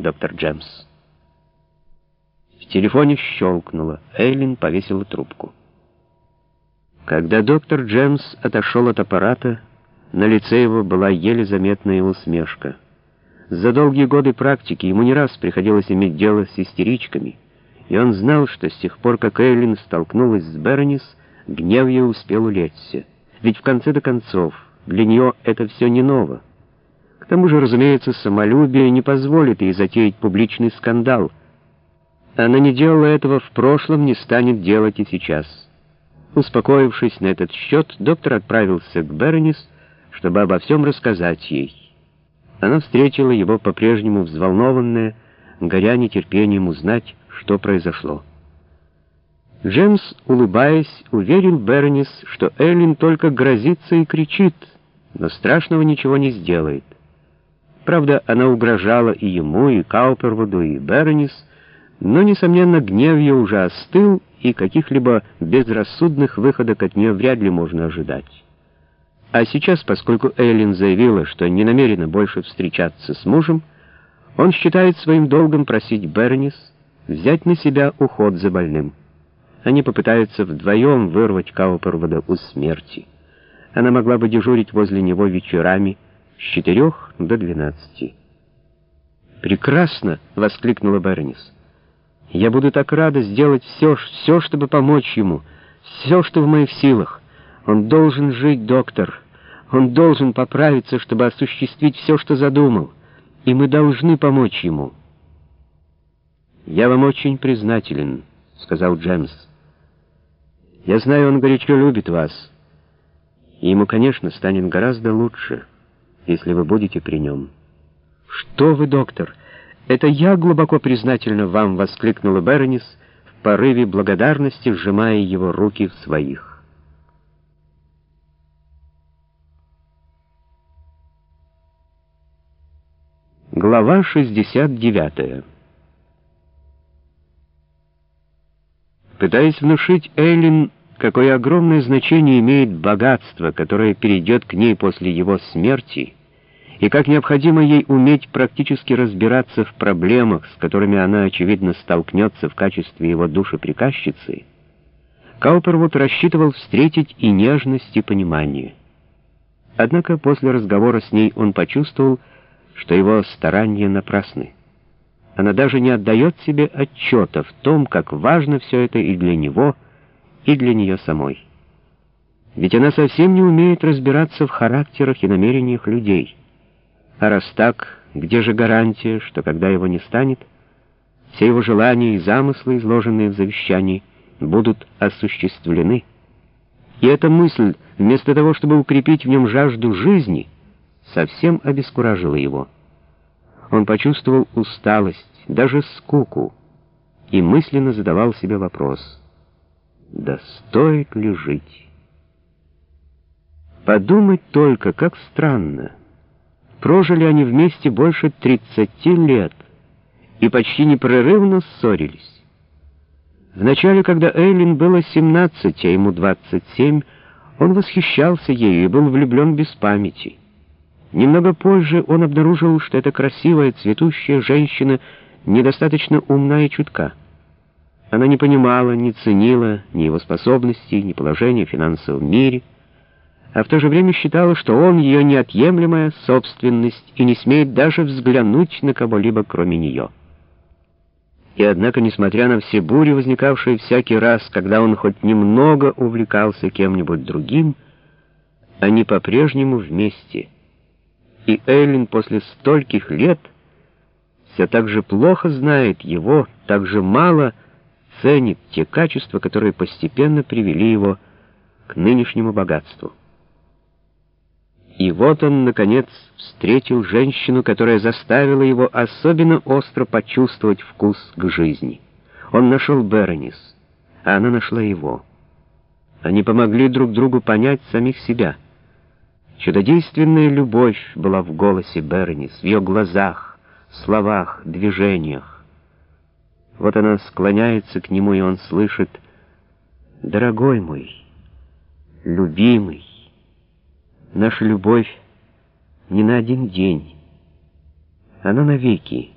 доктор Джемс. В телефоне щелкнуло. Эйлин повесила трубку. Когда доктор Джемс отошел от аппарата, на лице его была еле заметная усмешка. За долгие годы практики ему не раз приходилось иметь дело с истеричками, и он знал, что с тех пор, как Эйлин столкнулась с Беронис, гнев ее успел улечься. Ведь в конце-то концов для нее это все не ново. К тому же, разумеется, самолюбие не позволит ей затеять публичный скандал. Она не делала этого в прошлом, не станет делать и сейчас. Успокоившись на этот счет, доктор отправился к Беронис, чтобы обо всем рассказать ей. Она встретила его по-прежнему взволнованная, горя нетерпением узнать, что произошло. Джеймс, улыбаясь, уверил Бернис, что Эллин только грозится и кричит, но страшного ничего не сделает. Правда, она угрожала и ему, и Каупервуду, и Бернис, но, несомненно, гнев ее уже остыл, и каких-либо безрассудных выходок от нее вряд ли можно ожидать. А сейчас, поскольку Эллин заявила, что не намерена больше встречаться с мужем, он считает своим долгом просить Бернис взять на себя уход за больным. Они попытаются вдвоем вырвать Каупервода у смерти. Она могла бы дежурить возле него вечерами с четырех до двенадцати. «Прекрасно!» — воскликнула Бернис. «Я буду так рада сделать все, все, чтобы помочь ему, все, что в моих силах. Он должен жить, доктор. Он должен поправиться, чтобы осуществить все, что задумал. И мы должны помочь ему». «Я вам очень признателен», — сказал Джемс. «Я знаю, он горячо любит вас, и ему, конечно, станет гораздо лучше, если вы будете при нем». «Что вы, доктор? Это я глубоко признательна вам!» — воскликнула Беронис в порыве благодарности, сжимая его руки в своих. Глава 69 Пытаясь внушить Эйлин, какое огромное значение имеет богатство, которое перейдет к ней после его смерти, и как необходимо ей уметь практически разбираться в проблемах, с которыми она, очевидно, столкнется в качестве его душеприказчицы, Каупервуд рассчитывал встретить и нежность, и понимание. Однако после разговора с ней он почувствовал, что его старания напрасны. Она даже не отдает себе отчета в том, как важно все это и для него, и для нее самой. Ведь она совсем не умеет разбираться в характерах и намерениях людей. А раз так, где же гарантия, что когда его не станет, все его желания и замыслы, изложенные в завещании, будут осуществлены? И эта мысль, вместо того, чтобы укрепить в нем жажду жизни, совсем обескуражила его. Он почувствовал усталость, даже скуку, и мысленно задавал себе вопрос, да стоит ли жить? Подумать только, как странно. Прожили они вместе больше 30 лет и почти непрерывно ссорились. Вначале, когда Эйлин было 17, а ему 27, он восхищался ею и был влюблен без памяти. Немного позже он обнаружил, что эта красивая, цветущая женщина недостаточно умна и чутка. Она не понимала, не ценила ни его способностей, ни положения в финансовом мире, а в то же время считала, что он ее неотъемлемая собственность и не смеет даже взглянуть на кого-либо, кроме нее. И однако, несмотря на все бури, возникавшие всякий раз, когда он хоть немного увлекался кем-нибудь другим, они по-прежнему вместе — и Эйлин после стольких лет все так же плохо знает его, так же мало ценит те качества, которые постепенно привели его к нынешнему богатству. И вот он, наконец, встретил женщину, которая заставила его особенно остро почувствовать вкус к жизни. Он нашел Беронис, а она нашла его. Они помогли друг другу понять самих себя — Чудодейственная любовь была в голосе Бернис, в ее глазах, словах, движениях. Вот она склоняется к нему, и он слышит «Дорогой мой, любимый, наша любовь не на один день, она навеки».